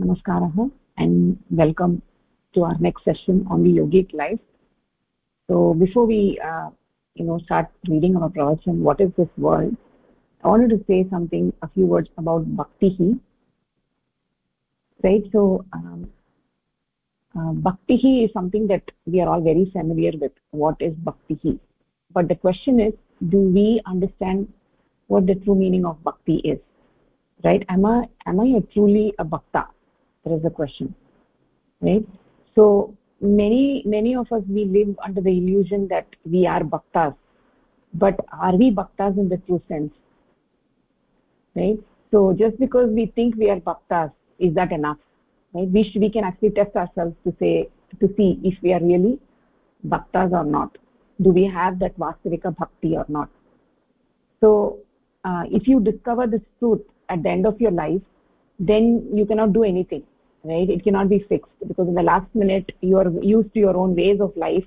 Namaskaraha and welcome to our next session on the Yogic life. So before we, uh, you know, start reading our pravachan, what is this world? I wanted to say something, a few words about Bhakti. Right, so um, uh, is something that we are all very familiar with. What is Bhakti? But the question is, do we understand what the true meaning of Bhakti is? Right? Am I am I a truly a Bhakta? There is a question. Right? So many many of us we live under the illusion that we are bhaktas. But are we bhaktas in the true sense? Right? So just because we think we are bhaktas is that enough? Right? We should, we can actually test ourselves to say to see if we are really bhaktas or not. Do we have that vastavika bhakti or not? So uh, if you discover this truth at the end of your life then you cannot do anything right? It cannot be fixed because in the last minute you are used to your own ways of life.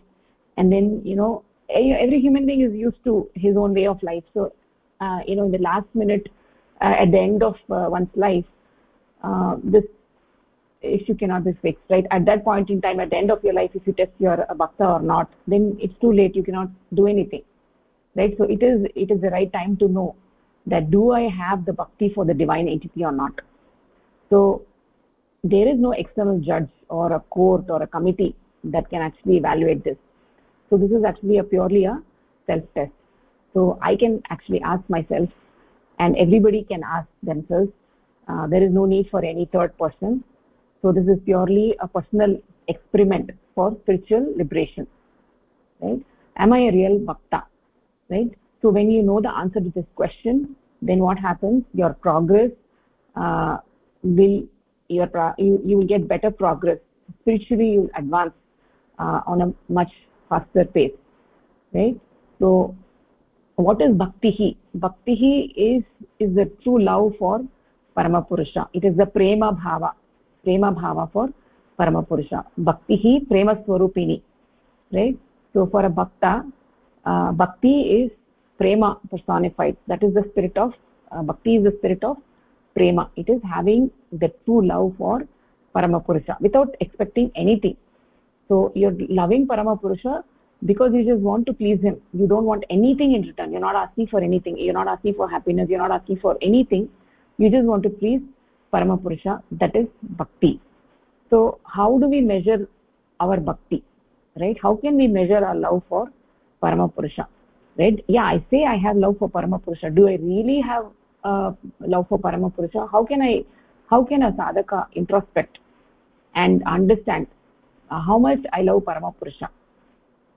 And then you know every human being is used to his own way of life. So uh, you know in the last minute uh, at the end of uh, one's life uh, this issue cannot be fixed right? At that point in time at the end of your life if you test you're a bhakta or not then it's too late. You cannot do anything right? So it is it is the right time to know that do i have the bhakti for the divine entity or not? So there is no external judge or a court or a committee that can actually evaluate this. So this is actually a purely a self test so i can actually ask myself and everybody can ask themselves uh, there is no need for any third person. So this is purely a personal experiment for spiritual liberation right? Am i a real bhakta right? So when you know the answer to this question then what happens? Your progress uh, will your you, you will get better progress. Spiritually you will advance uh, on a much faster pace right? So what is bhakti bhakti is is the true love for paramapurusha it is the prema bhava prema bhava for paramapurusha bhakti prema swarupini right? So for a bhakta uh, bhakti is prema personified. That is the spirit of uh, bhakti is the spirit of prema. It is having the true love for paramapurusha without expecting anything. So you're loving paramapurusha because you just want to please him. You don't want anything in return. You're not asking for anything. You're not asking for happiness. You're not asking for anything. You just want to please paramapurusha that is bhakti. So how do we measure our bhakti? Right? How can we measure our love for paramapurusha right? Yeah i say i have love for paramapurusha do i really have love for paramapurusha how can i how can a sadhaka introspect and understand uh, how much i love paramapurusha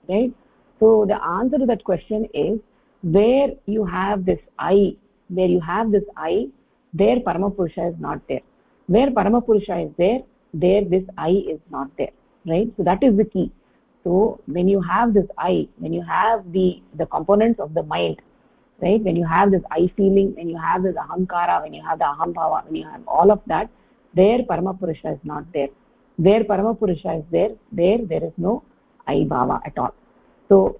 right? So the answer to that question is where you have this i where you have this i there paramapurusha is not there. Where paramapurusha is there there this i is not there right? So that is the key. So when you have this i when you have the the components of the mind right? When you have this i feeling when you have this ahankara when you have the aham when you have all of that there paramapurusha is not there. Where paramapurusha is there there there is no i bhava at all. So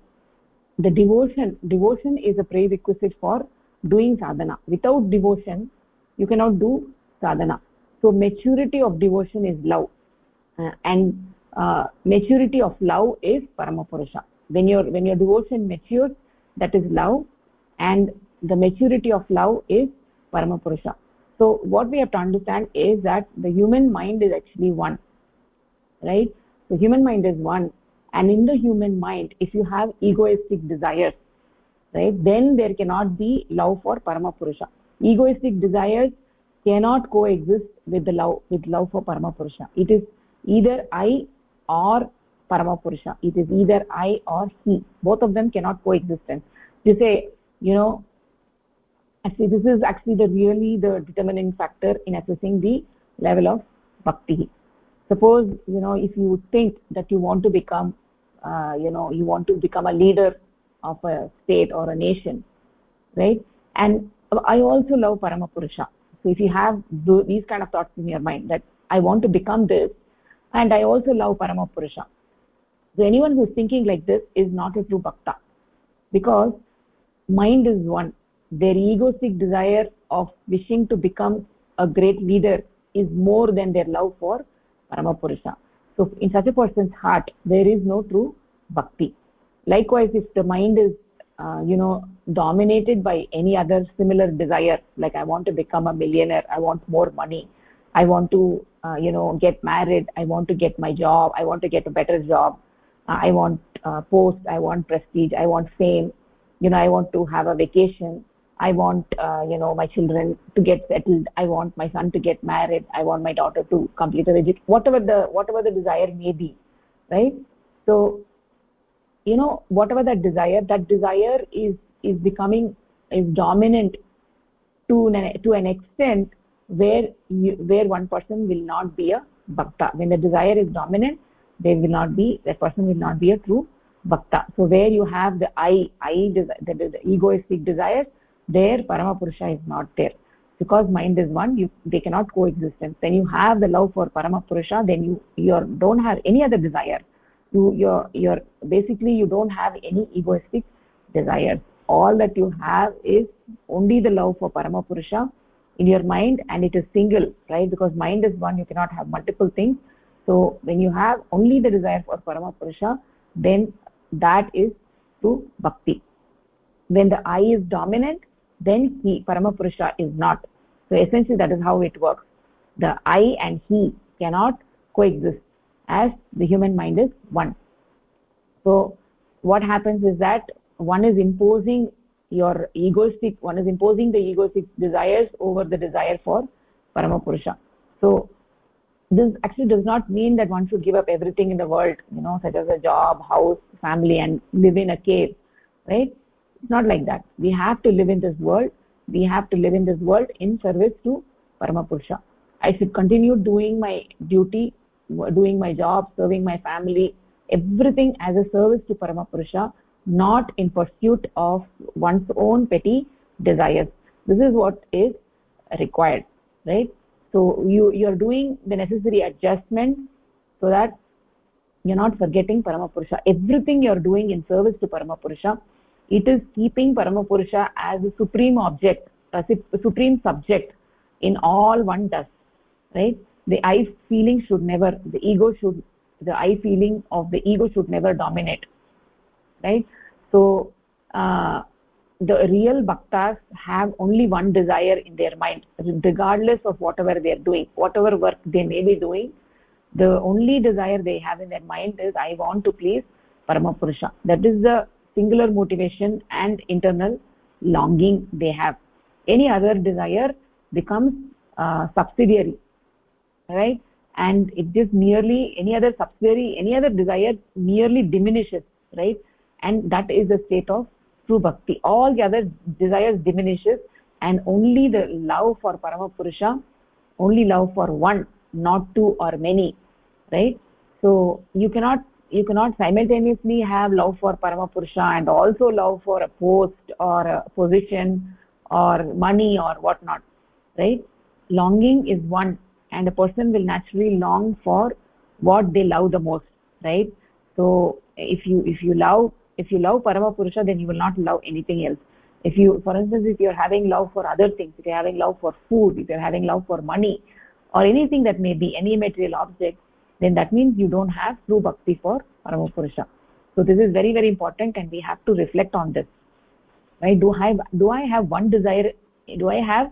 the devotion devotion is a prerequisite for doing sadhana. Without devotion you cannot do sadhana. So maturity of devotion is love. Uh, and uh, maturity of love is paramapurusha when your when your devotion matures that is love and the maturity of love is paramapurusha so what we have to understand is that the human mind is actually one right? The human mind is one. And in the human mind if you have egoistic desires right then there cannot be love for paramapurusha egoistic desires cannot coexist with the love with love for paramapurusha it is either i or paramapurusha it is either i or he. Both of them cannot coexist. You say you know actually this is actually the really the determining factor in assessing the level of bhakti. Suppose you know if you think that you want to become uh, you know you want to become a leader of a state or a nation right? And i also love paramapurusha so if you have these kind of thoughts in your mind that i want to become this and i also love paramapurusha so anyone who's thinking like this is not a true bhakta. Because mind is one. Their egoistic desire of wishing to become a great leader is more than their love for paramapurusha so in such a person's heart there is no true bhakti. Likewise if the mind is uh, you know dominated by any other similar desire like i want to become a millionaire i want more money i want to uh, you know get married i want to get my job i want to get a better job uh, i want uh, post i want prestige i want fame you know i want to have a vacation. I want uh, you know my children to get settled. I want my son to get married. I want my daughter to complete her education. Whatever the whatever the desire may be right? So you know whatever that desire that desire is is becoming is dominant to an, to an extent where you, where one person will not be a bhakta. When the desire is dominant they will not be that person will not be a true bhakta. So where you have the i i the, egoistic desires there paramapurusha is not there. Because mind is one you they cannot coexist when you have the love for paramapurusha then you you don't have any other desire. You you're you're basically you don't have any egoistic desires. All that you have is only the love for paramapurusha in your mind and it is single right? Because mind is one you cannot have multiple things. So when you have only the desire for paramapurusha then that is true bhakti. When the i is dominant then he paramapurusha is not. So essentially that is how it works. The i and he cannot coexist as the human mind is one. So what happens is that one is imposing your egoistic one is imposing the egoistic desires over the desire for paramapurusha so this actually does not mean that one should give up everything in the world you know such as a job house family and live in a cave right? It's not like that. We have to live in this world. We have to live in this world in service to paramapurusha i should continue doing my duty doing my job serving my family everything as a service to paramapurusha not in pursuit of one's own petty desires. This is what is required right so you you are doing the necessary adjustment so that you're not forgetting paramapurusha everything you're doing in service to paramapurusha it is keeping paramapurusha as a supreme object a supreme subject in all one does right? The i feeling should never the ego should the i feeling of the ego should never dominate right? So uh, the real bhaktas have only one desire in their mind regardless of whatever they are doing whatever work they may be doing. The only desire they have in their mind is i want to please paramapurusha that is the singular motivation and internal longing they have. Any other desire becomes uh, subsidiary right? And it just merely any other subsidiary any other desire merely diminishes right? And that is the state of true bhakti. All the other desires diminishes and only the love for paramapurusha only love for one not two or many right? So you cannot you cannot simultaneously have love for paramapurusha and also love for a post or a position or money or what not right? Longing is one and a person will naturally long for what they love the most right? So if you if you love if you love parama purusha then you will not love anything else. If you for instance if you're having love for other things if you're having love for food if you're having love for money or anything that may be any material object then that means you don't have true bhakti for parama purusha so this is very very important and we have to reflect on this. Right? Do i do i have one desire? Do i have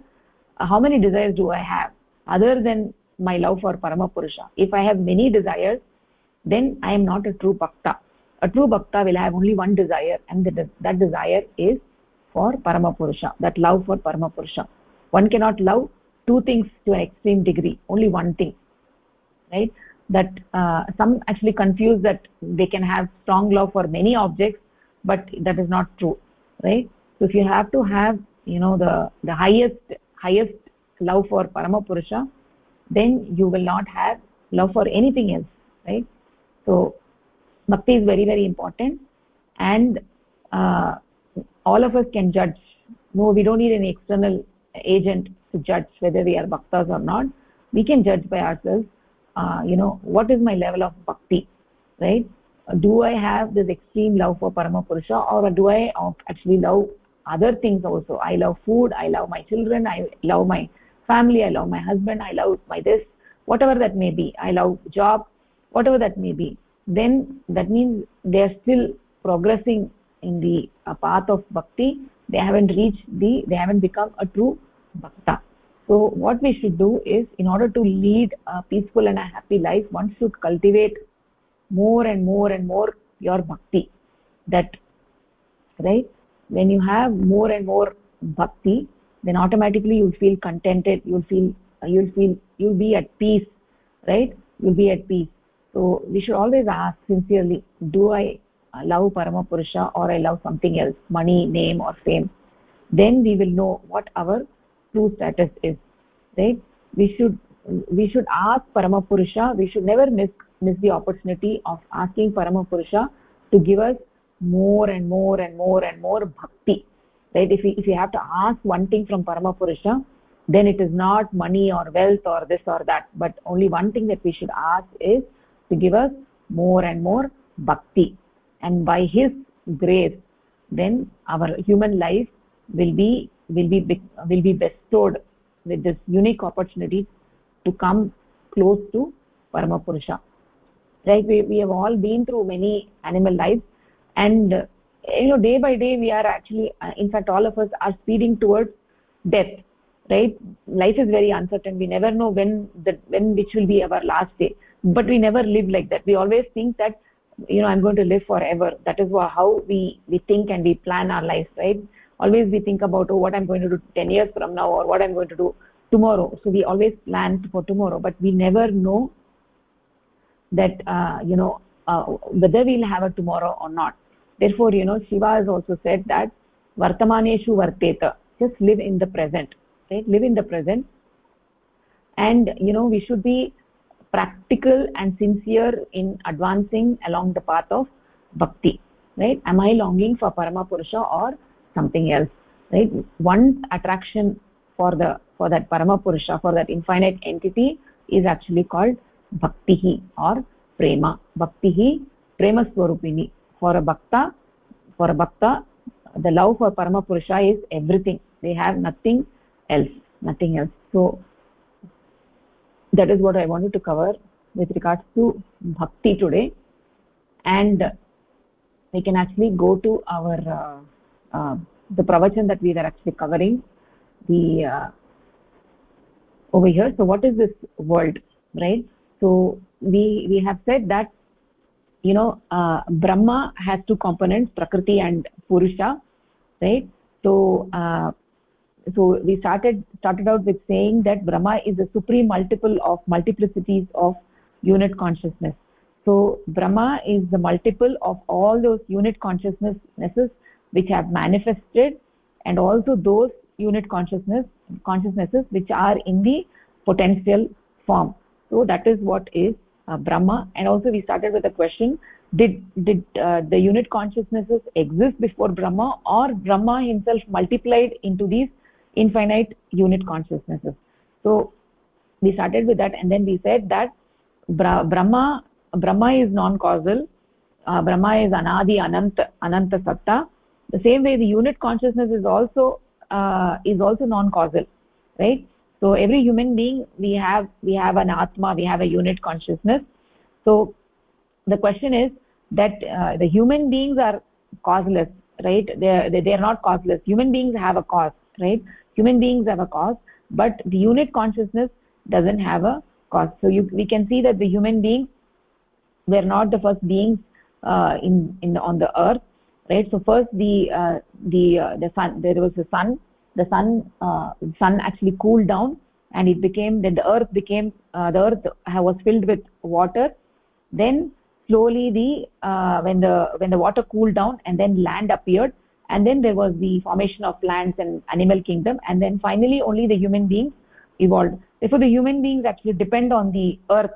how many desires do i have other than my love for paramapurusha if i have many desires then i am not a true bhakta a true bhakta will have only one desire and that, that desire is for paramapurusha that love for paramapurusha one cannot love two things to an extreme degree only one thing right? That uh, some actually confuse that they can have strong love for many objects but that is not true right? So if you have to have you know the the highest highest love for paramapurusha then you will not have love for anything else right? So bhakti is very very important. And uh, all of us can judge. No we don't need an external agent to judge whether we are bhaktas or not. We can judge by ourselves uh, you know what is my level of bhakti right? Do i have this extreme love for paramapurusha or do i actually love other things also? I love food i love my children i love my family i love my husband i love my this whatever that may be. I love job whatever that may be then that means they are still progressing in the uh, path of bhakti. They haven't reached the they haven't become a true bhakta. So what we should do is in order to lead a peaceful and a happy life one should cultivate more and more and more your bhakti. That right? When you have more and more bhakti then automatically you'll feel contented you'll feel you'll feel you'll be at peace right? You'll be at peace so we should always ask sincerely do i love paramapurusha or i love something else money name or fame? Then we will know what our true status is right? We should we should ask paramapurusha we should never miss miss the opportunity of asking paramapurusha to give us more and more and more and more bhakti right? If we if you have to ask one thing from paramapurusha then it is not money or wealth or this or that but only one thing that we should ask is to give us more and more bhakti. And by his grace then our human life will be will be will be bestowed with this unique opportunity to come close to paramapurusha right? We, we have all been through many animal lives. And you know day by day we are actually uh, in fact all of us are speeding towards death. Right? Life is very uncertain. We never know when the when which will be our last day but we never live like that. We always think that you know i'm going to live forever. That is how we we think and we plan our lives right? Always we think about oh what i'm going to do 10 years from now or what i'm going to do tomorrow. So we always plan for tomorrow but we never know that uh, you know uh, whether we'll have a tomorrow or not. Therefore you know shiva has also said that vartamaneshu varteta. Just live in the present right? Live in the present. And you know we should be practical and sincere in advancing along the path of bhakti right? Am i longing for parama purusha or something else right? One attraction for the for that parama purusha for that infinite entity is actually called bhakti or prema. Bhakti prema swarupini. For a bhakta for a bhakta the love for parama purusha is everything. They have nothing else nothing else. So that is what i wanted to cover with regards to bhakti today. And we can actually go to our uh, uh, the pravachan that we were actually covering the uh, over here. So what is this world right? So we we have said that you know uh, brahma has two components prakriti and purusha right? So uh, so we started started out with saying that brahma is the supreme multiple of multiplicities of unit consciousness. So brahma is the multiple of all those unit consciousnesses which have manifested and also those unit consciousness consciousnesses which are in the potential form. So that is what is uh, brahma. And also we started with a question did did uh, the unit consciousnesses exist before brahma or brahma himself multiplied into these infinite unit consciousnesses. So we started with that and then we said that brahma brahma is non causal uh, brahma is anadi ananta ananta satta. The same way the unit consciousness is also uh, is also non causal right? So every human being we have we have an atma we have a unit consciousness. So the question is that uh, the human beings are causeless right? They they are not causeless. Human beings have a cause right human beings have a cause but the unit consciousness doesn't have a cause. So you, we can see that the human beings were not the first beings uh, in in on the earth right? So first the uh, the uh, the sun there was the sun. The sun uh, sun actually cooled down and it became then the earth became uh, the earth was filled with water. Then slowly the uh, when the when the water cooled down and then land appeared and then there was the formation of plants and animal kingdom. And then finally only the human beings evolved. Therefore the human beings actually depend on the earth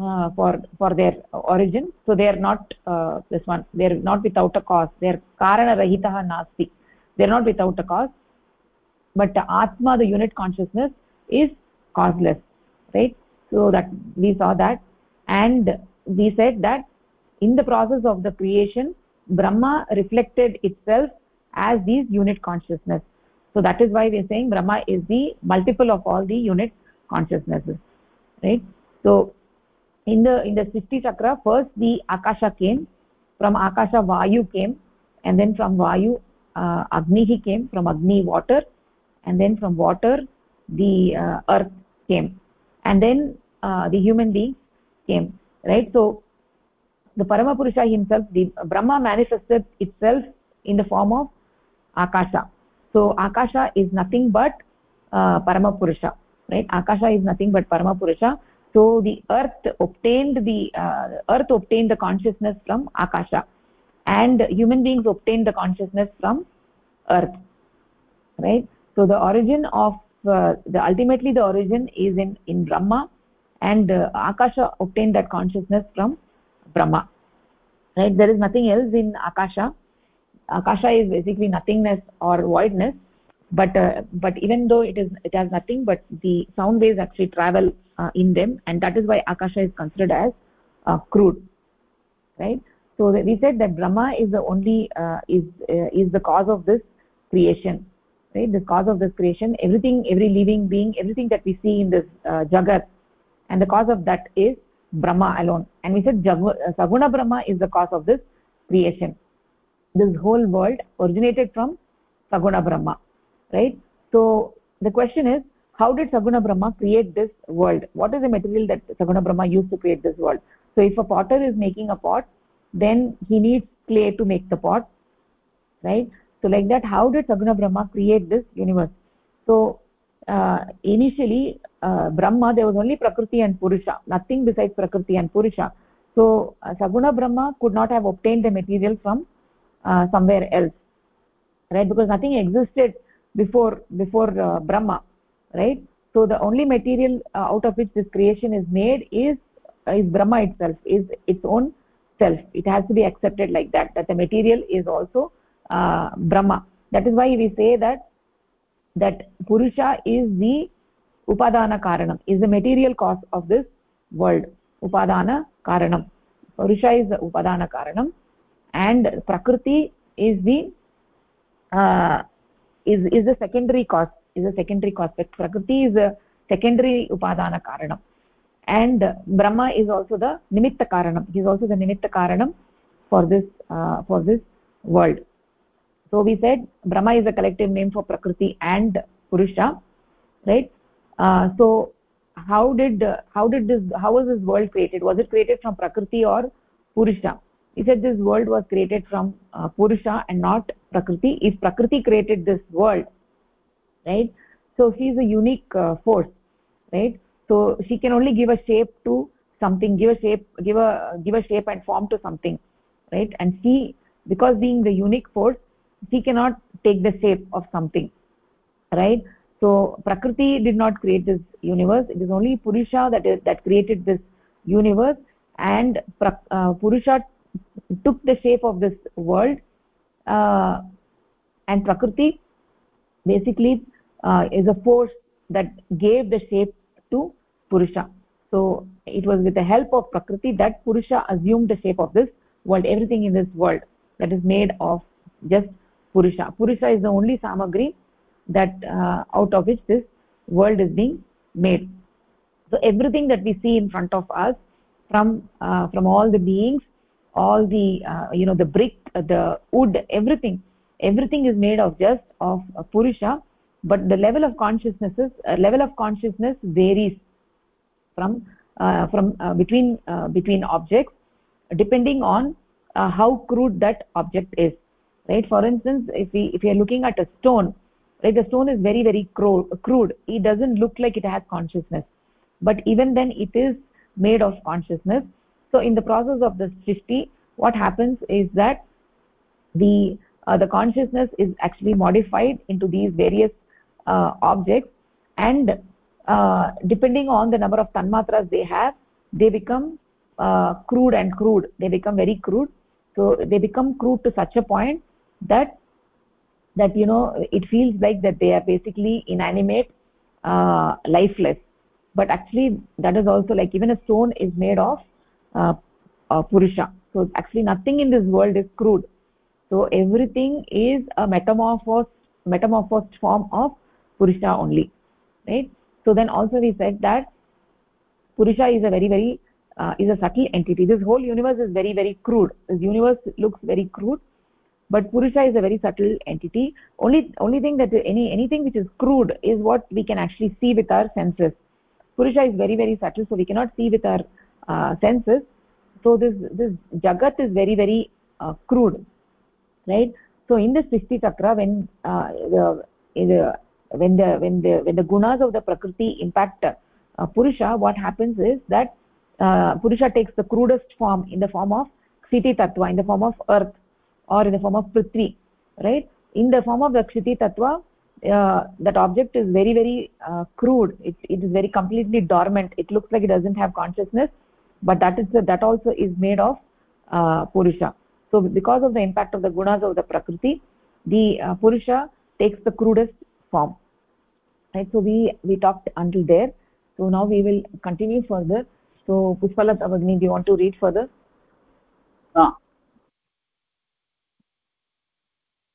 uh, for for their origin. So they are not uh, this one they are not without a cause. They are karana rahitah nasti. They are not without a cause. But the atma the unit consciousness is causeless right? So that we saw that. And we said that in the process of the creation brahma reflected itself as these unit consciousness. So that is why we are saying brahma is the multiple of all the unit consciousnesses right? So in the in the srishti chakra first the akasha came from akasha vayu came and then from vayu uh, agni came from agni water and then from water the uh, earth came and then uh, the human being came right? So the paramapurusha himself the brahma manifested itself in the form of akasha. So akasha is nothing but uh, paramapurusha right? Akasha is nothing but paramapurusha so the earth obtained the uh, earth obtained the consciousness from akasha. And human beings obtained the consciousness from earth right? So the origin of uh, the ultimately the origin is in in brahma. And uh, akasha obtained that consciousness from brahma right? There is nothing else in akasha akasha is basically nothingness or voidness but uh, but even though it is it has nothing but the sound waves actually travel uh, in them and that is why akasha is considered as uh, crude right? So we said that brahma is the only uh, is uh, is the cause of this creation right? The cause of this creation everything every living being everything that we see in this uh, jagat. And the cause of that is brahma alone. And we said saguna brahma is the cause of this creation this whole world originated from saguna brahma right? So the question is how did saguna brahma create this world? What is the material that saguna brahma used to create this world? So if a potter is making a pot then he needs clay to make the pot right? So like that how did saguna brahma create this universe? So uh, initially uh, brahma there was only prakriti and purusha nothing besides prakriti and purusha. So uh, saguna brahma could not have obtained the material from uh, somewhere else right? Because nothing existed before before uh, brahma right? So the only material uh, out of which this creation is made is is brahma itself is its own self. It has to be accepted like that that the material is also uh, brahma. That is why we say that that purusha is the upadana karanam is the material cause of this world. Upadana karanam. Purusha is the upadana karanam and prakriti is the uh, is is the secondary cause is a secondary cause. But prakriti is a secondary upadana karanam. And brahma is also the nimitta karanam. He is also the nimitta karanam for this uh, for this world. So we said brahma is a collective name for prakriti and purusha right? Uh, so how did how did this how was this world created? Was it created from prakriti or purusha he said this world was created from uh, purusha and not prakriti. If prakriti created this world right so she is a unique uh, force right? So she can only give a shape to something give a shape give a give a shape and form to something right? And she because being the unique force she cannot take the shape of something right? So prakriti did not create this universe. It is only purusha that is that created this universe. And uh, purusha took the shape of this world uh, and prakriti basically uh, is a force that gave the shape to purusha. So it was with the help of prakriti that purusha assumed the shape of this world everything in this world that is made of just purusha. Purusha is the only samagri that uh, out of which this world is being made. So everything that we see in front of us from uh, from all the beings all the uh, you know the brick the wood everything. Everything is made of just of purusha. But the level of consciousness is uh, level of consciousness varies from uh, from uh, between uh, between objects depending on uh, how crude that object is. Right? For instance if we if we are looking at a stone right the stone is very very crude. It doesn't look like it has consciousness. But even then it is made of consciousness so in the process of the srishti what happens is that the uh, the consciousness is actually modified into these various uh, objects and uh, depending on the number of tanmatras they have they become uh, crude and crude. They become very crude. So they become crude to such a point that that you know it feels like that they are basically inanimate uh, lifeless. But actually that is also like even a stone is made of uh, uh, purusha. So actually nothing in this world is crude. So everything is a metamorphosed metamorphosed form of purusha only right? So then also we said that purusha is a very very uh, is a subtle entity. This whole universe is very very crude. This universe looks very crude but purusha is a very subtle entity. Only only thing that any anything which is crude is what we can actually see with our senses. Purusha is very very subtle so we cannot see with our senses. So this this jagat is very very uh, crude right? So in this srishti chakra when uh, the, the when the when the when the gunas of the prakriti impact uh, purusha what happens is that uh, purusha takes the crudest form in the form of kshiti tattva in the form of earth or in the form of prithvi right? In the form of the kshiti tattva uh, that object is very very uh, crude. It, it is very completely dormant. It looks like it doesn't have consciousness but that is that also is made of uh, purusha. So because of the impact of the gunas of the prakriti the uh, purusha takes the crudest form. Right? So we we talked until there. So now we will continue further. So pushpalat avagni do you want to read further? Uh,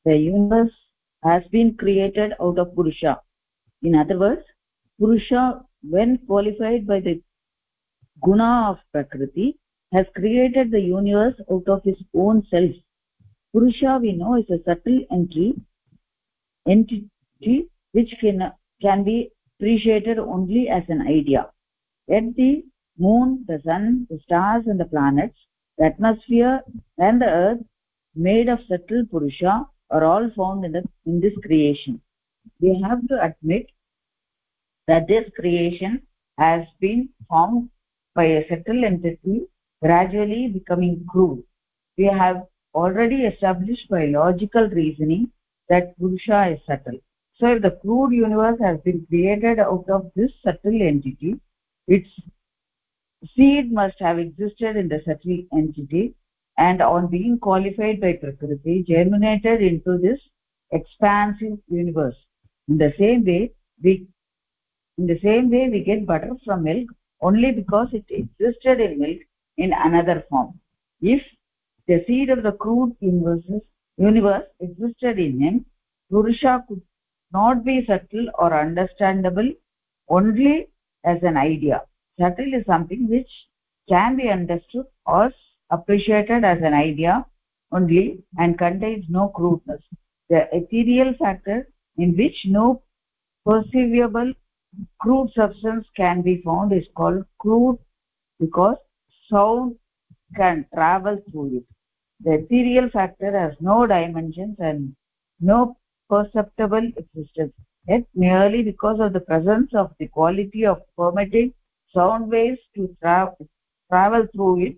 the universe has been created out of purusha. In other words purusha when qualified by the guna of prakriti has created the universe out of his own self. Purusha we know is a subtle entry entity which can can be appreciated only as an idea. Yet the moon the sun the stars and the planets the atmosphere and the earth made of subtle purusha are all found in the in this creation. We have to admit that this creation has been formed by a subtle entity gradually becoming crude. We have already established by logical reasoning that purusha is subtle. So if the crude universe has been created out of this subtle entity its seed must have existed in the subtle entity and on being qualified by prakriti germinated into this expansive universe. In the same way we in the same way we get butter from milk only because it existed in milk in another form. If the seed of the crude universe universe existed in him purusha could not be subtle or understandable only as an idea. Subtle is something which can be understood or appreciated as an idea only and contains no crudeness. The ethereal factor in which no perceivable crude substance can be found is called crude because sound can travel through it. The ethereal factor has no dimensions and no perceptible existence. Yet merely because of the presence of the quality of permitting sound waves to tra travel through it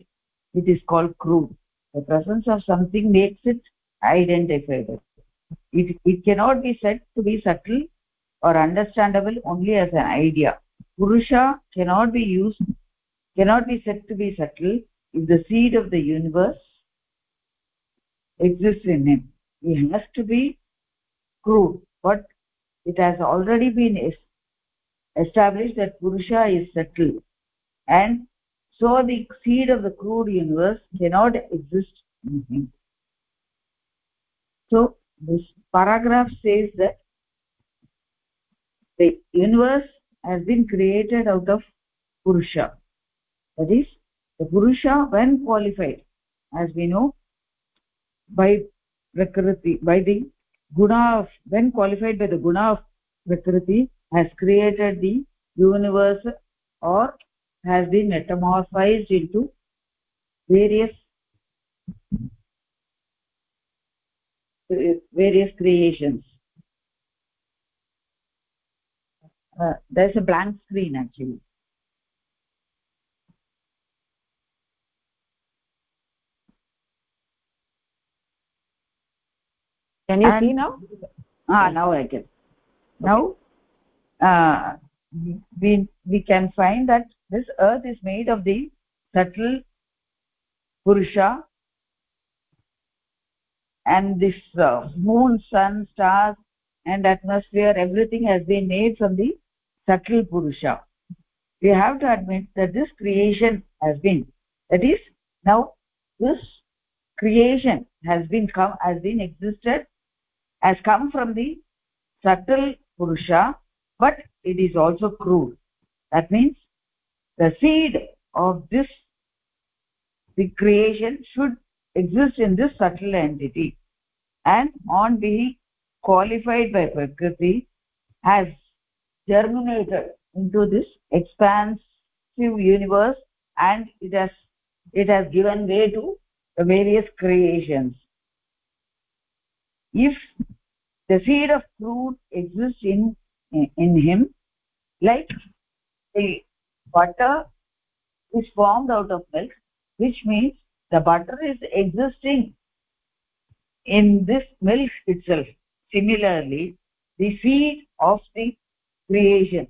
it is called crude. The presence of something makes it identifiable. It, it cannot be said to be subtle or understandable only as an idea. Purusha cannot be used cannot be said to be subtle if the seed of the universe exists in him. He has to be crude but it has already been established that purusha is subtle. And so the seed of the crude universe cannot exist in him. So this paragraph says that the universe has been created out of purusha. That is the purusha when qualified as we know by prakriti by the guna of when qualified by the guna of prakriti has created the universe or has been metamorphosed into various various creations uh, there's a blank screen actually. Can you And- see now? Ah now i can now uh, we we can find that this earth is made of the subtle purusha and this uh, moon sun stars and atmosphere. Everything has been made from the subtle purusha. We have to admit that this creation has been that is now this creation has been come has been existed has come from the subtle purusha but it is also crude. That means the seed of this the creation should exist in this subtle entity. And on being qualified by prakriti has germinated into this expansive universe and it has it has given way to the various creations. If the seed of fruit exists in in him like the butter is formed out of milk which means the butter is existing in this milk itself. Similarly the seed of the creation.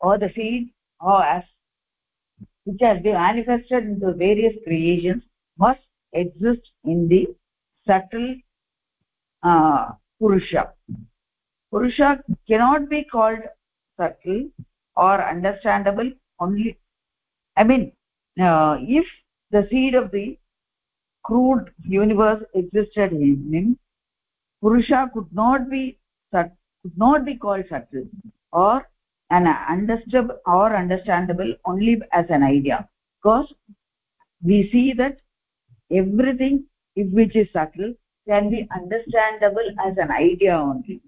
Or the seed or as which has been manifested into various creations must exist in the subtle uh, purusha. Purusha cannot be called subtle or understandable only. I mean uh, if the seed of the crude universe existed in him purusha could not be could not be called subtle or an understandable or understandable only as an idea. Because we see that everything which is subtle can be understandable as an idea only.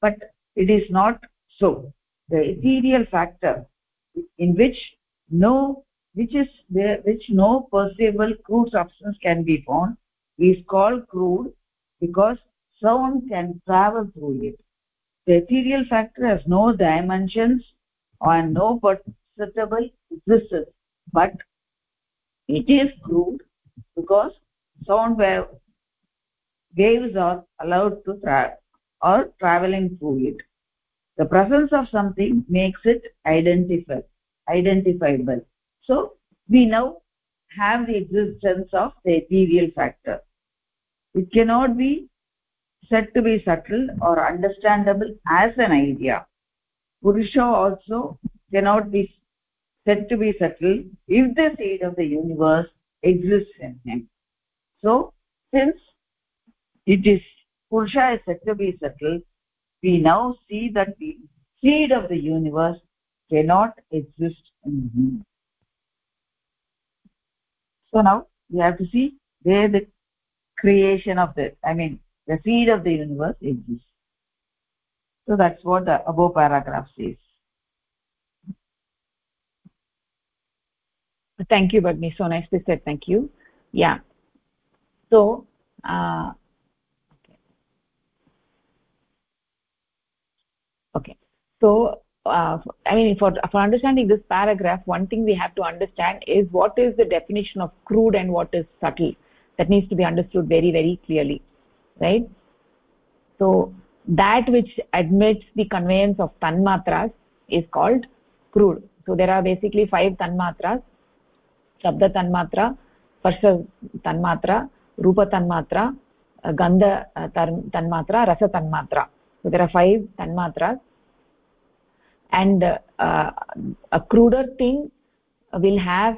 But it is not so. The ethereal factor in which no which is there which no perceivable crude substance can be found is called crude because sound can travel through it the ethereal factor has no dimensions and no perceptible existence. But it is crude because sound wave waves are allowed to travel or traveling through it. The presence of something makes it identifiable identifiable. So we now have the existence of the ethereal factor. It cannot be said to be subtle or understandable as an idea. Purusha also cannot be said to be subtle if the seed of the universe exists in him. So since it is purusha is said to be subtle we now see that the seed of the universe cannot exist in him. So now we have to see where the creation of the i mean the seed of the universe exists. So that's what the above paragraph says. Thank you bagni so nicely said thank you. Yeah. So uh, okay. So uh, i mean for for understanding this paragraph one thing we have to understand is what is the definition of crude and what is subtle. That needs to be understood very very clearly right so that which admits the conveyance of tanmatras is called crude so there are basically five tanmatras shabda tanmatra sparsha tanmatra rupa tanmatra gandha tanmatra rasa tanmatra so there are five tanmatras and uh, a cruder thing will have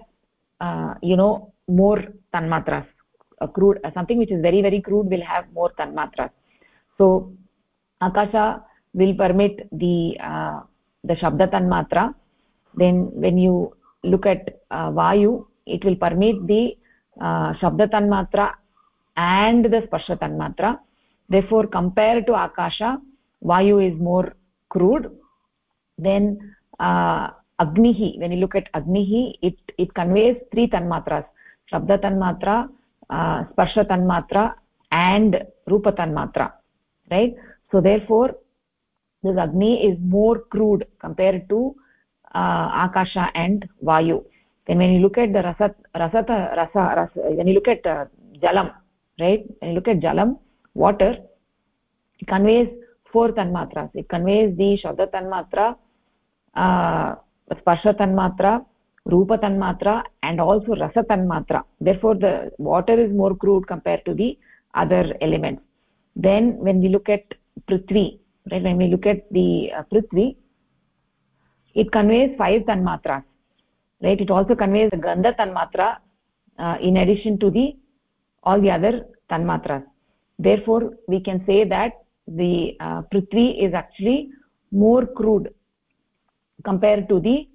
uh, you know more tanmatras a crude uh, something which is very very crude will have more tanmatras so akasha will permit the uh, the shabda tanmatra. Then when you look at uh, vayu it will permit the uh, shabda tanmatra and the sparsha tanmatra. Therefore compared to akasha vayu is more crude. Then uh, agnihi when you look at agnihi it it conveys three tanmatras shabda tanmatra sparsha tanmatra and rupatanmatra right so therefore this agni is more crude compare to akasha and vayu then when you look at the रसत् रसत rasa rasa when you locate जलं right when you locate जलं water conveys four तन्मात्रास् it conveys the शब्दतन्मात्रा स्पर्श तन्मात्रा rupa tanmatra and also rasa tanmatra. Therefore the water is more crude compared to the other elements. Then when we look at prithvi right when we look at the uh, prithvi it conveys five tanmatras right? It also conveys the gandha tanmatra uh, in addition to the all the other tanmatras. Therefore we can say that the uh, prithvi is actually more crude compared to the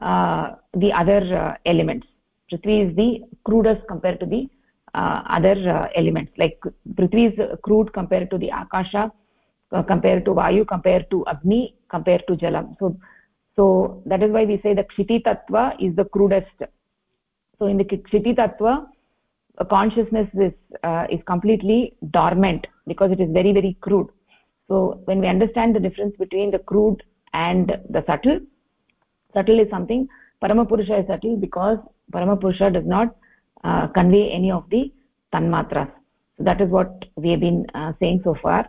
the other uh, elements. Prithvi is the crudest compared to the uh, other uh, elements. Like prithvi is crude compared to the akasha uh, compared to vayu compared to agni compared to jalam. So so that is why we say the kshiti tattva is the crudest. So in the kshiti tattva consciousness is uh, is completely dormant because it is very very crude. So when we understand the difference between the crude and the subtle subtle is something paramapurusha is subtle because paramapurusha does not uh, convey any of the tanmatras. So that is what we have been uh, saying so far.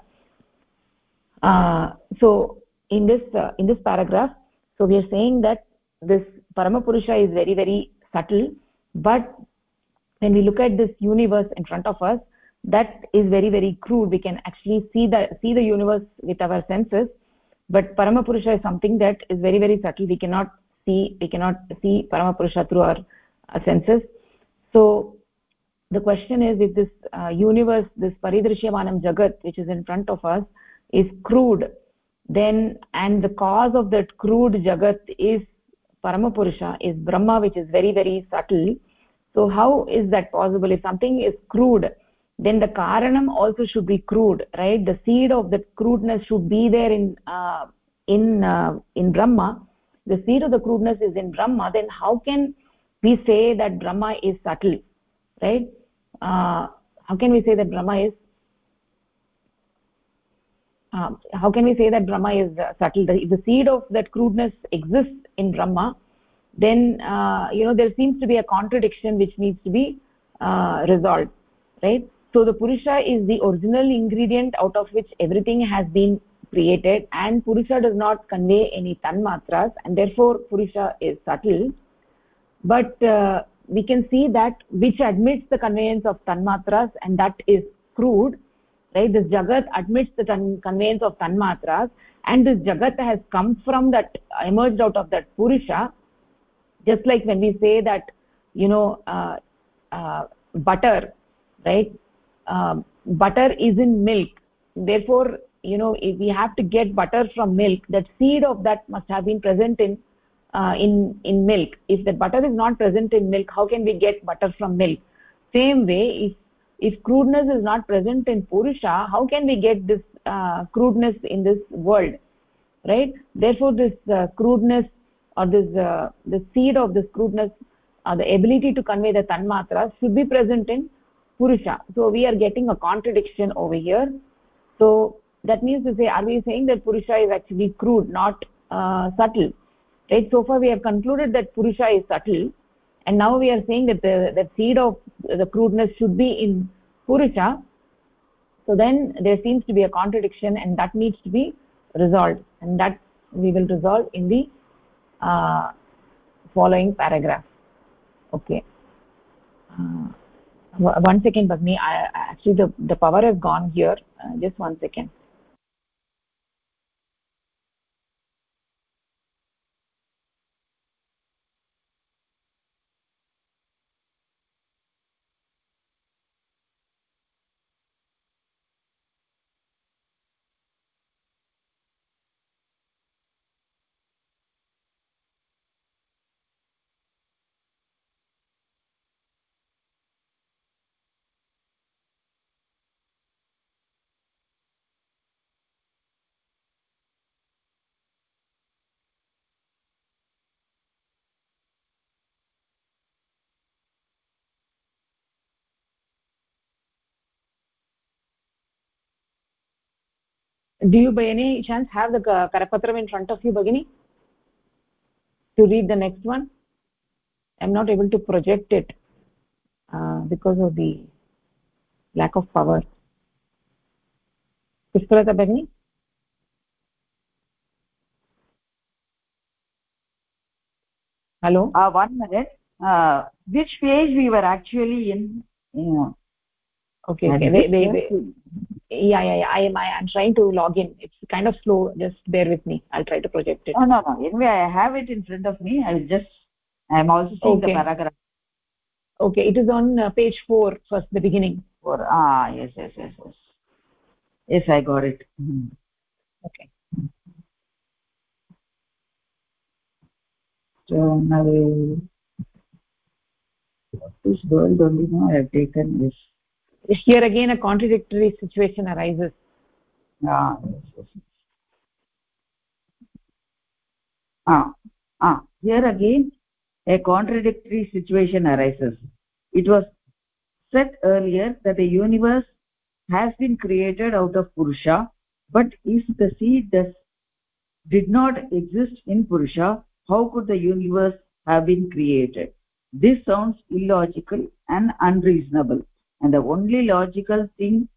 Uh, so in this uh, in this paragraph so we are saying that this paramapurusha is very very subtle but when we look at this universe in front of us that is very very crude. We can actually see the see the universe with our senses but paramapurusha is something that is very very subtle. We cannot see we cannot see paramapurusha through our uh, senses. So the question is if this uh, universe this paridrishyamanam jagat which is in front of us is crude then and the cause of that crude jagat is paramapurusha is brahma which is very very subtle. So how is that possible? If something is crude then the karanam also should be crude right? The seed of that crudeness should be there in uh, in uh, in brahma. The seed of the crudeness is in brahma then how can we say that brahma is subtle right? Uh, how can we say that brahma is uh, how can we say that brahma is uh, subtle? The, if the seed of that crudeness exists in brahma then uh, you know there seems to be a contradiction which needs to be uh, resolved right so the purusha is the original ingredient out of which everything has been created and purusha does not convey any tanmatras and therefore purusha is subtle. But uh, we can see that which admits the conveyance of tanmatras and that is crude right? This jagat admits the conveyance of tanmatras and this jagat has come from that emerged out of that purusha. Just like when we say that you know uh, uh, butter right uh, butter is in milk. Therefore you know if we have to get butter from milk that seed of that must have been present in uh, in in milk. If the butter is not present in milk how can we get butter from milk? Same way if if crudeness is not present in purusha how can we get this uh, crudeness in this world right? Therefore this uh, crudeness or this uh, the seed of this crudeness uh, the ability to convey the tanmatras should be present in purusha. So we are getting a contradiction over here. So that means to say are we saying that purusha is actually crude not uh, subtle? Right? So far we have concluded that purusha is subtle and now we are saying that the the seed of the crudeness should be in purusha. So then there seems to be a contradiction and that needs to be resolved and that we will resolve in the uh, following paragraph. Okay. Uh, one second bagni I, actually the the power has gone here. Uh, just one second do you by any chance have the karapatram in front of you bagini to read the next one? I'm not able to project it uh, because of the lack of power. Pushpalata bagini hello? Uh, one minute. Uh, which page we were actually in okay okay. wait, wait, wait. Yeah yeah, yeah. i am i am trying to log in. It's kind of slow. Just bear with me. I'll try to project it. No no no. Anyway i have it in front of me. I will just i am also seeing okay. the paragraph. Okay it is on uh, page 4 first the beginning. 4 ah yes yes yes yes. Yes i got it. Mm -hmm. okay. So now this world only now? I have taken this here again a contradictory situation arises. Ah ah ah. Here again a contradictory situation arises. It was said earlier that the universe has been created out of purusha but if the seed does did not exist in purusha how could the universe have been created? This sounds illogical and unreasonable and the only logical thing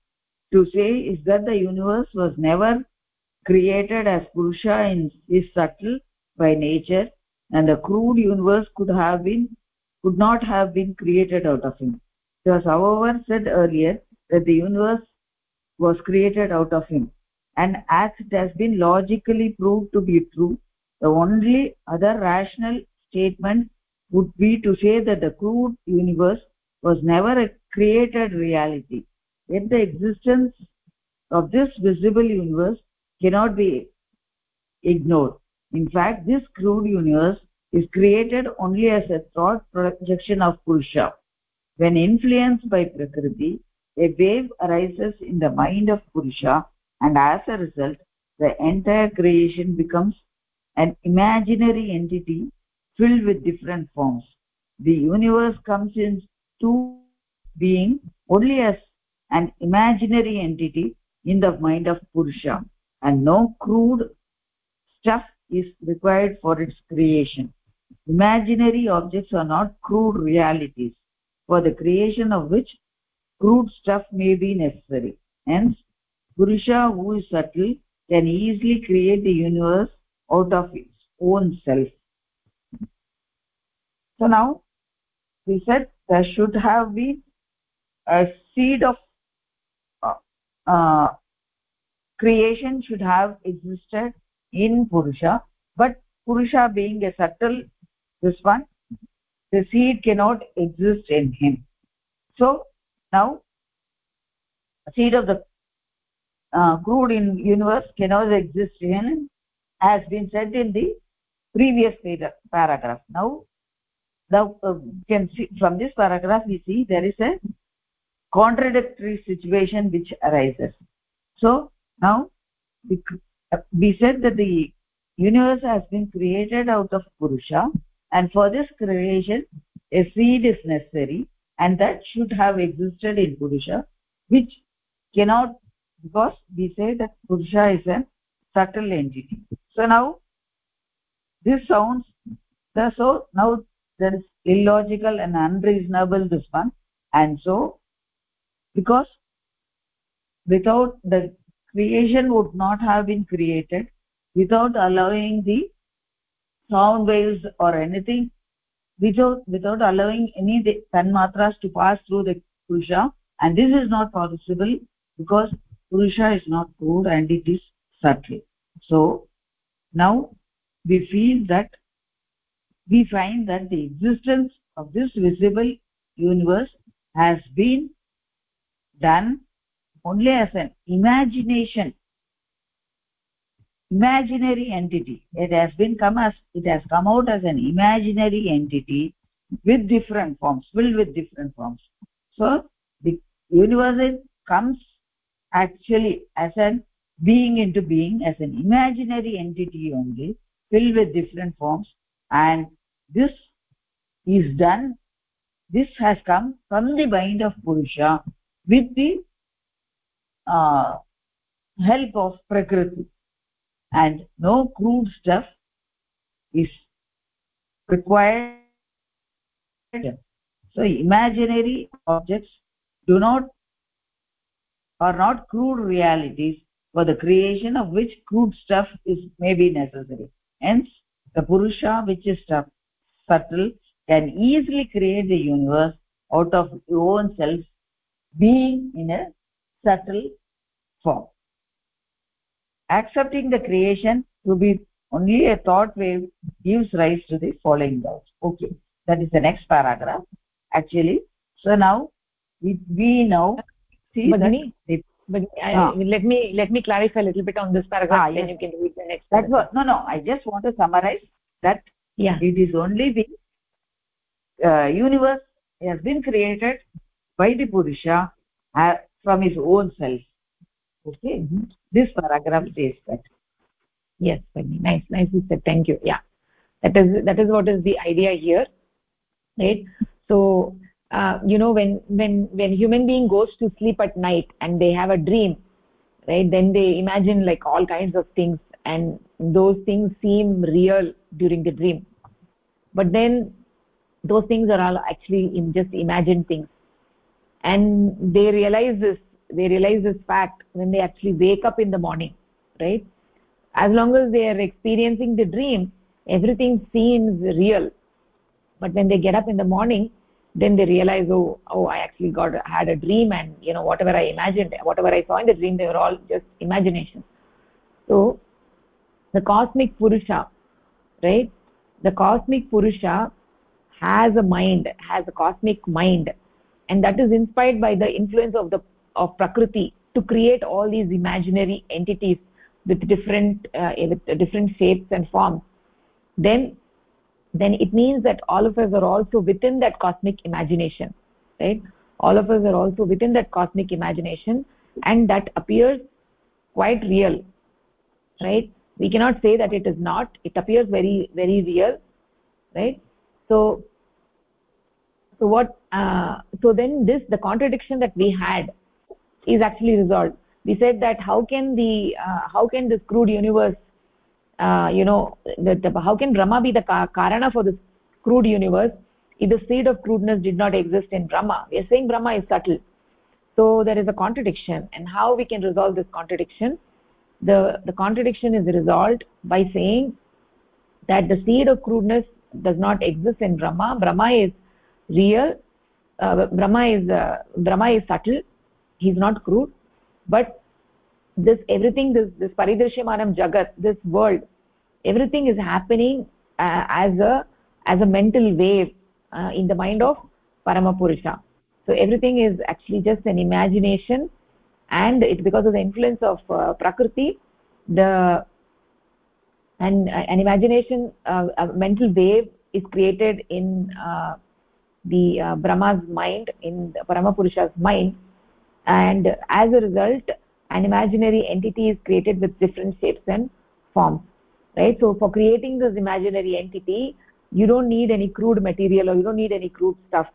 to say is that the universe was never created as purusha in is subtle by nature and the crude universe could have been could not have been created out of him. It was however said earlier that the universe was created out of him. And as it has been logically proved to be true the only other rational statement would be to say that the crude universe was never a created reality. If the existence of this visible universe cannot be ignored. In fact this crude universe is created only as a thought projection of purusha. When influenced by prakriti a wave arises in the mind of purusha and as a result the entire creation becomes an imaginary entity filled with different forms. The universe comes into being only as an imaginary entity in the mind of purusha. And no crude stuff is required for its creation. Imaginary objects are not crude realities for the creation of which crude stuff may be necessary. Hence purusha who is subtle can easily create the universe out of its own self. So now we said there should have been a seed of uh, uh, creation should have existed in purusha but purusha being a subtle this one the seed cannot exist in him. So now seed of the uh, crude in universe cannot exist in him, has been said in the previous paragraph. Now now uh, can see from this paragraph we see there is a contradictory situation which arises. So now we, said that the universe has been created out of purusha and for this creation a seed is necessary and that should have existed in purusha which cannot because we say that purusha is a subtle entity. So now this sounds so now that is illogical and unreasonable this one. And so because without the creation would not have been created without allowing the sound waves or anything without without allowing any tanmatras to pass through the purusha. And this is not possible because purusha is not crude and it is subtle. So now we feel that we find that the existence of this visible universe has been done only as an imagination imaginary entity. It has been come as it has come out as an imaginary entity with different forms filled with different forms. So the universe comes actually as an being into being as an imaginary entity only filled with different forms. And this is done this has come from the mind of purusha with the uh, help of prakriti. And no crude stuff is required. So imaginary objects do not are not crude realities for the creation of which crude stuff is may be necessary. Hence the purusha which is subtle can easily create the universe out of its own self being in a subtle form. Accepting the creation to be only a thought wave gives rise to the following doubts. Okay that is the next paragraph actually. So now we, we now see the but I, ah. let me let me clarify a little bit on this paragraph ah, then you can read the next that was no no i just want to summarize that yeah. it is only the uh, universe has been created by the purusha from his own self. Okay? Mm -hmm. this paragraph says that. Yes nice nicely said. Thank you. Yeah. That is that is what is the idea here right? So uh, you know when when when human being goes to sleep at night and they have a dream right then they imagine like all kinds of things and those things seem real during the dream. But then those things are all actually in just imagined things and they realize this they realize this fact when they actually wake up in the morning right? As long as they are experiencing the dream everything seems real. But when they get up in the morning then they realize oh oh i actually got had a dream and you know whatever i imagined whatever i saw in the dream they were all just imagination. So the cosmic purusha right? The cosmic purusha has a mind has a cosmic mind and that is inspired by the influence of the of prakriti to create all these imaginary entities with different uh, with different shapes and forms. Then then it means that all of us are also within that cosmic imagination right? All of us are also within that cosmic imagination and that appears quite real right? We cannot say that it is not. It appears very very real right? So so what uh, so then this the contradiction that we had is actually resolved. We said that how can the uh, how can this crude universe uh, you know the, how can brahma be the karana for this crude universe if the seed of crudeness did not exist in brahma? We are saying brahma is subtle. So there is a contradiction. And how we can resolve this contradiction? The the contradiction is resolved by saying that the seed of crudeness does not exist in brahma. Brahma is real. Uh, brahma is uh, brahma is subtle. He is not crude. But this everything this this paridrishyamanam jagat this world everything is happening uh, as a as a mental wave uh, in the mind of paramapurusha so everything is actually just an imagination. And it's because of the influence of uh, prakriti the and uh, an imagination uh, a mental wave is created in uh, the brahma's mind in the paramapurusha's mind. And as a result an imaginary entity is created with different shapes and forms right? So for creating this imaginary entity you don't need any crude material or you don't need any crude stuff.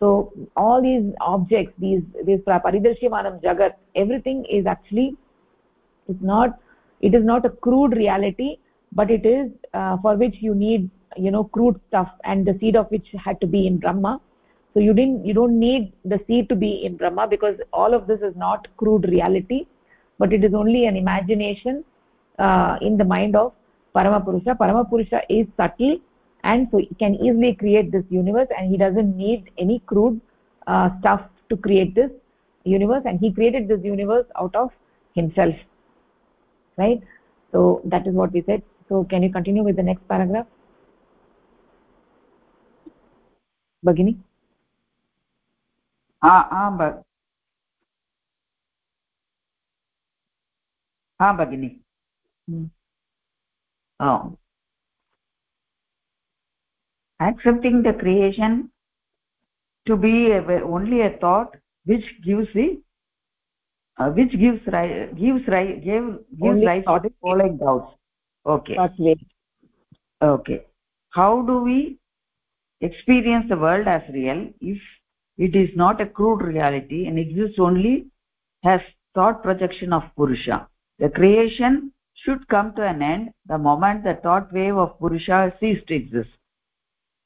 So all these objects these this paridrishyamanam jagat everything is actually it's not it is not a crude reality but it is uh, for which you need you know crude stuff and the seed of which had to be in brahma. So you didn't you don't need the seed to be in brahma because all of this is not crude reality but it is only an imagination uh, in the mind of paramapurusha paramapurusha is subtle and so he can easily create this universe and he doesn't need any crude uh, stuff to create this universe and he created this universe out of himself. Right? So that is what we said. So can you continue with the next paragraph bagini आं हा भगिनि accepting the creation to be a, only a thought which gives the uh, which gives rise gives rise gave, gives rise to the following doubts okay okay how do we experience the world as real. If it is not a crude reality and exists only as thought projection of purusha the creation should come to an end the moment the thought wave of purusha ceases to exist.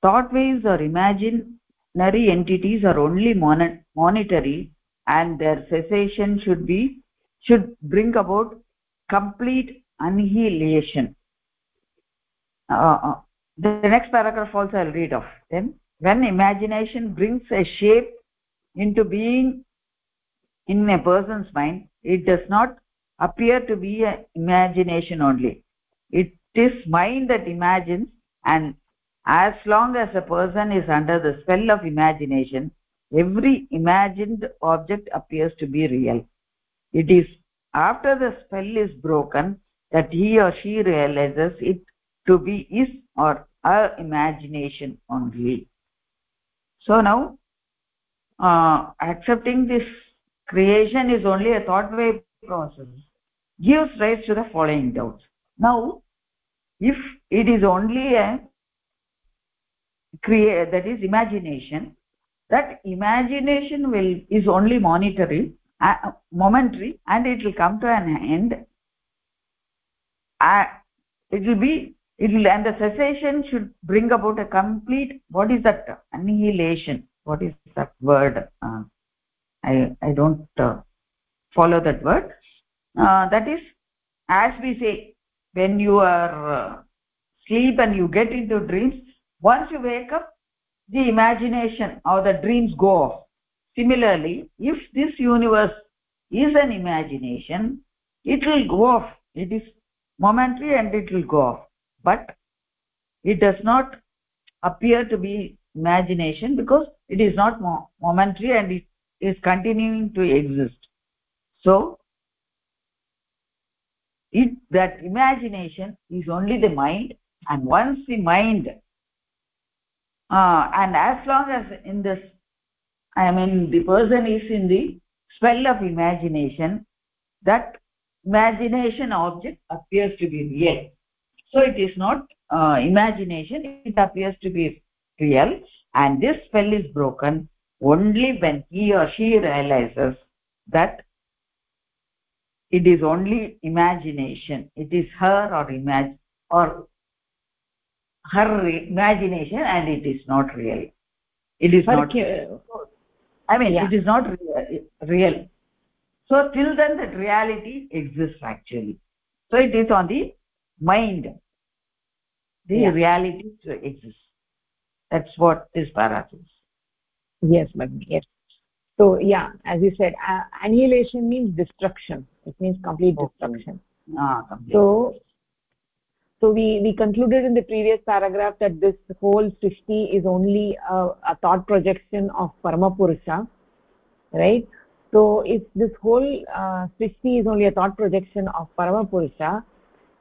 Thought waves or imaginary entities are only mon monetary and their cessation should be should bring about complete annihilation. Uh, uh, the next paragraph also i'll read off. Then when imagination brings a shape into being in a person's mind it does not appear to be imagination only. It is mind that imagines and as long as a person is under the spell of imagination every imagined object appears to be real. It is after the spell is broken that he or she realizes it to be his or her imagination only. So now uh, accepting this creation is only a thought wave process. Gives rise to the following doubts. Now if it is only a create that is imagination that imagination will is only monetary uh, momentary and it will come to an end. Uh, it will be it will and the cessation should bring about a complete what is that? Annihilation. What is that word? Uh, i i don't uh, follow that word. Uh, that is as we say when you are uh, sleep and you get into dreams once you wake up the imagination or the dreams go off. Similarly if this universe is an imagination it will go off. It is momentary and it will go off but it does not appear to be imagination because it is not momentary and it is continuing to exist. So it that imagination is only the mind and once the mind uh, and as long as in this i mean the person is in the spell of imagination that imagination object appears to be real so it is not uh, imagination it appears to be real and this spell is broken only when he or she realizes that it is only imagination. It is her or imagine or her imagination and it is not real. It is not i mean yeah. it is not real. So till then that reality exists actually. So it is on the mind the yeah. reality exists. That's what this para yes Magni, yes. So yeah as you said uh, annihilation means destruction. It means complete destruction. Ah, complete. so so we we concluded in the previous paragraph that this whole srishti is only a, a thought projection of paramapurusha right? So if this whole uh, srishti is only a thought projection of paramapurusha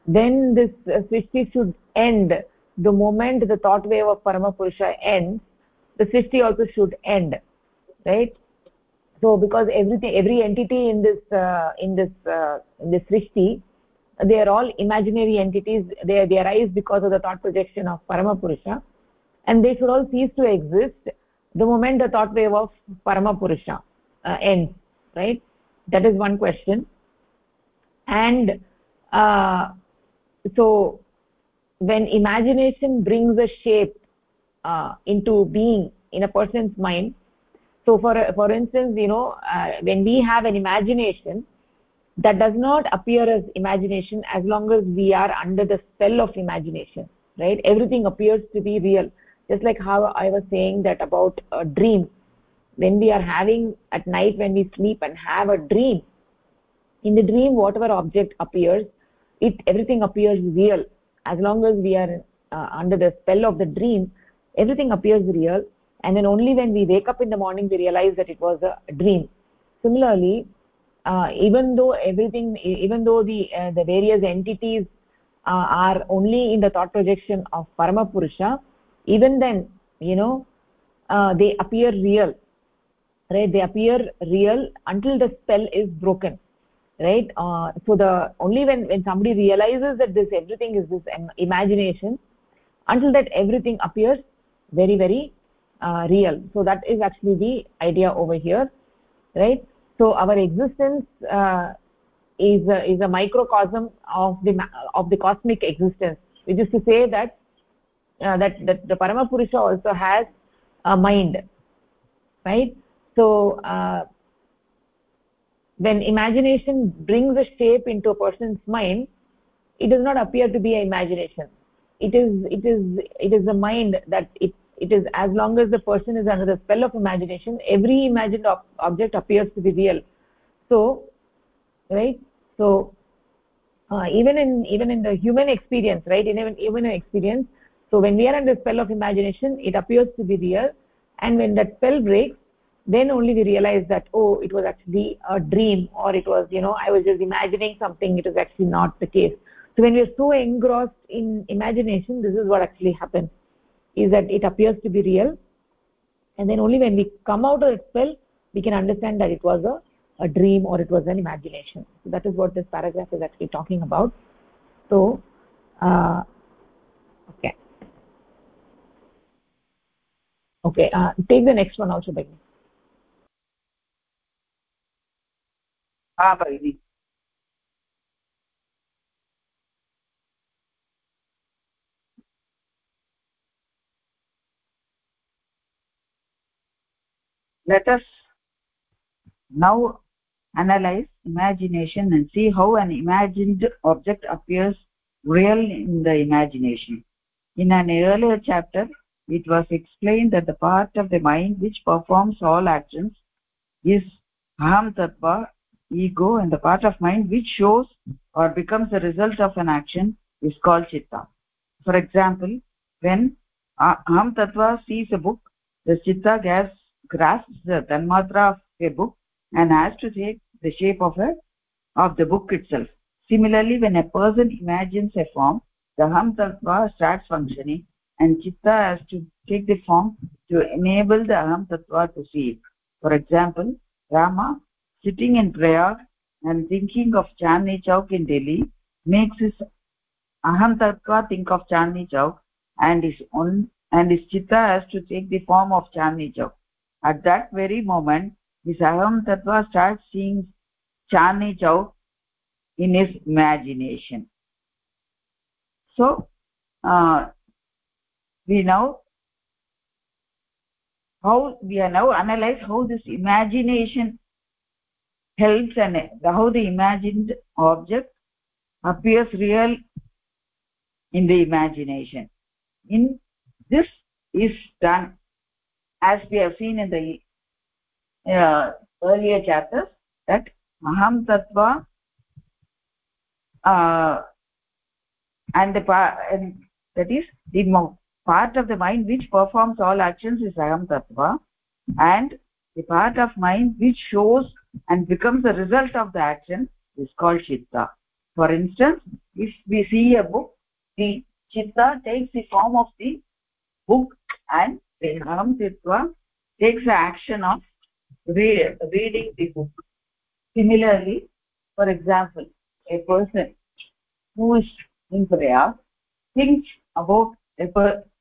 then this uh, srishti should end. The moment the thought wave of paramapurusha ends the srishti also should end right? So because everything every entity in this uh, in this uh, in this srishti they are all imaginary entities. They they arise because of the thought projection of paramapurusha and they should all cease to exist the moment the thought wave of paramapurusha uh, ends right? That is one question. And uh, so when imagination brings a shape uh, into being in a person's mind so for for instance you know uh, when we have an imagination that does not appear as imagination as long as we are under the spell of imagination right? Everything appears to be real. Just like how i was saying that about a dream. When we are having at night when we sleep and have a dream in the dream whatever object appears it everything appears real. As long as we are uh, under the spell of the dream everything appears real. And then only when we wake up in the morning we realize that it was a dream. Similarly uh, even though everything even though the uh, the various entities uh, are only in the thought projection of parama purusha even then you know uh, they appear real. Right? They appear real until the spell is broken right? Uh, so the only when when somebody realizes that this everything is this imagination until that everything appears very very uh, real. So that is actually the idea over here right? So our existence uh, is a, is a microcosm of the of the cosmic existence which is to say that uh, that that the parama purusha also has a mind right? So uh, when imagination brings a shape into a person's mind it does not appear to be imagination. It is it is it is the mind that it it is as long as the person is under the spell of imagination every imagined ob object appears to be real. So right? So uh, even in even in the human experience right? In even even an experience so when we are under the spell of imagination it appears to be real. And when that spell breaks then only we realize that oh it was actually a dream or it was you know i was just imagining something. It is actually not the case. So when we are so engrossed in imagination this is what actually happens is that it appears to be real. And then only when we come out of the spell we can understand that it was a, a dream or it was an imagination. So that is what this paragraph is actually talking about. So uh, okay. Okay uh, take the next one also Begin. हा भगिनि let us now analyze imagination and see how an imagined object appears real in the imagination in an earlier chapter it was explained that the part of the mind which performs all actions is aham tattva ego and the part of mind which shows or becomes the result of an action is called chitta. For example when aham tattva sees a book the chitta grasps the tanmatra of a book and has to take the shape of a of the book itself. Similarly when a person imagines a form the aham tattva starts functioning and chitta has to take the form to enable the aham tattva to see it. For example rama sitting in prayer and thinking of chandni chowk in delhi makes his aham tattva think of chandni chowk and his own and his chitta has to take the form of chandni chowk. At that very moment his aham tattva starts seeing chandni chowk in his imagination. So uh, we now how we are now analyze how this imagination helps and how the imagined object appears real in the imagination. In this is done as we have seen in the uh, earlier chapters that aham uh, and the and that is the part of the mind which performs all actions is aham and the part of mind which shows and becomes the result of the action is called chitta. For instance if we see a book the chitta takes the form of the book and aham tattva takes the action of read, reading the book. Similarly for example a person who is in prayer thinks about a,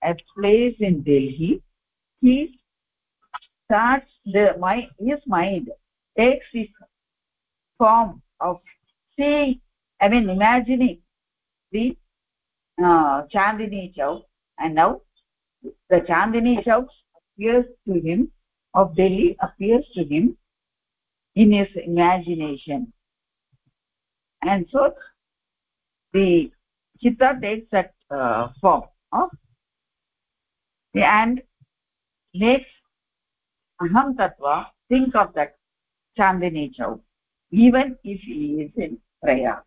a place in delhi he starts the my his mind takes the form of seeing i mean imagining the uh, chandini chowk. And now the chandini chowk appears to him of delhi appears to him in his imagination. And so the chitta takes that uh, form of and makes aham tattva think of that chandini chowk even if he is in prayer.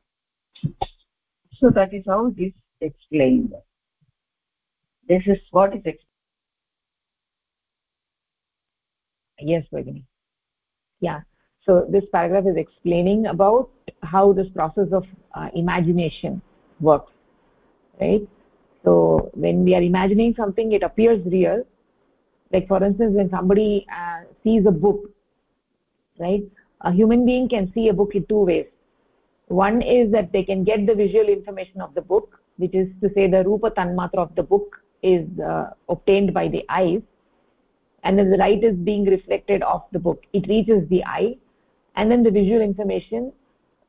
So that is how this explained. This is what is explained yes Vagini. yeah. So this paragraph is explaining about how this process of uh, imagination works right? So when we are imagining something it appears real. Like for instance when somebody uh, sees a book right? A human being can see a book in two ways. One is that they can get the visual information of the book which is to say the rupa tanmatra of the book is uh, obtained by the eyes and then the light is being reflected off the book. It reaches the eye and then the visual information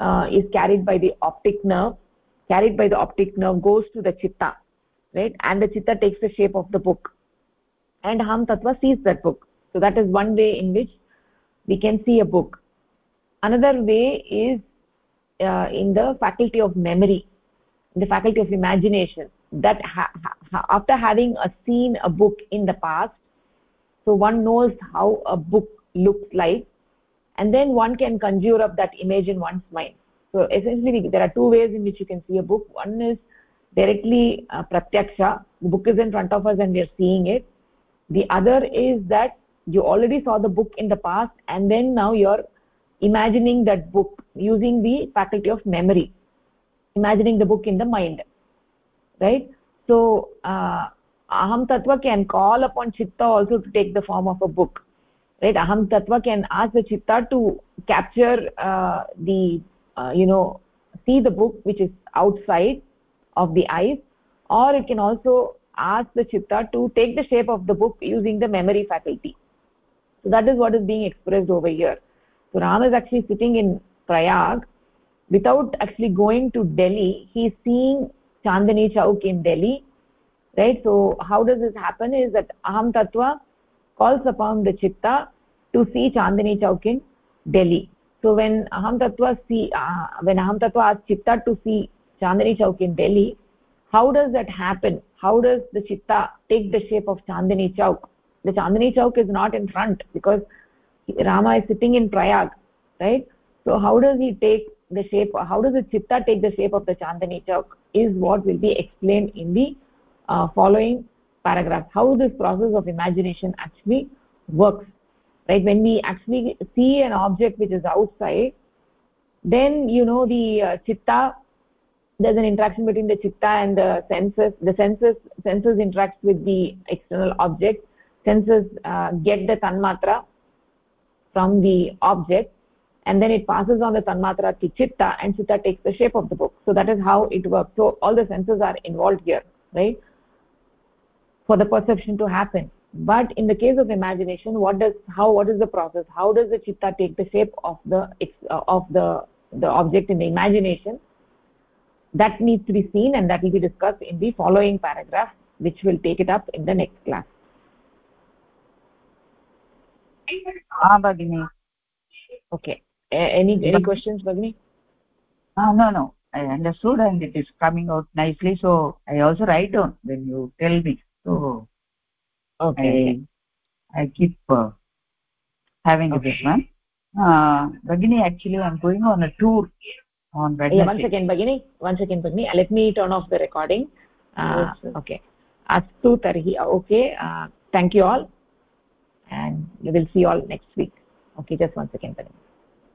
uh, is carried by the optic nerve. Carried by the optic nerve goes to the chitta right? And the chitta takes the shape of the book. And aham tattva sees that book. So that is one way in which we can see a book. Another way is uh, in the faculty of memory the faculty of imagination that ha ha after having a seen a book in the past so one knows how a book looks like and then one can conjure up that image in one's mind. So essentially there are two ways in which you can see a book. One is directly uh, pratyaksha the book is in front of us and we are seeing it. The other is that you already saw the book in the past and then now you're imagining that book using the faculty of memory imagining the book in the mind right? So uh, aham tatva can call upon chitta also to take the form of a book right? Aham tatva can ask the chitta to capture uh, the uh, you know see the book which is outside of the eyes or it can also ask the chitta to take the shape of the book using the memory faculty so that is what is being expressed over here so ram is actually sitting in prayag without actually going to delhi he is seeing chandani chowk in delhi right so how does this happen is that aham tatva calls upon the chitta to see chandani chowk in delhi so when aham tatva see uh, when aham tatva asks chitta to see chandani chowk in delhi how does that happen how does the chitta take the shape of chandani chowk the chandani chowk is not in front because rama is sitting in prayag right? So how does he take the shape how does the chitta take the shape of the chandani chowk is what will be explained in the uh, following paragraph. How this process of imagination actually works right? When we actually see an object which is outside then you know the uh, chitta there's an interaction between the chitta and the senses. The senses senses interact with the external object senses uh, get the tanmatra from the object and then it passes on the tanmatra to chitta and chitta takes the shape of the book. So that is how it works. So all the senses are involved here right? For the perception to happen. But in the case of imagination what does how what is the process? How does the chitta take the shape of the of the the object in the imagination? That needs to be seen and that will be discussed in the following paragraph which will take it up in the next class ah bagini okay any any questions bagini ah no no i understood and it is coming out nicely so i also write down when you tell me so okay i, I keep uh, having okay. this one uh bagini actually i'm going on a tour on Wednesday. Yeah, one second, Bagini. One second, Bagini. Let me turn off the recording. Uh, yes, okay. Astu tarhi. Okay. Uh, thank you all. And we will see you all next week. Okay, just one second.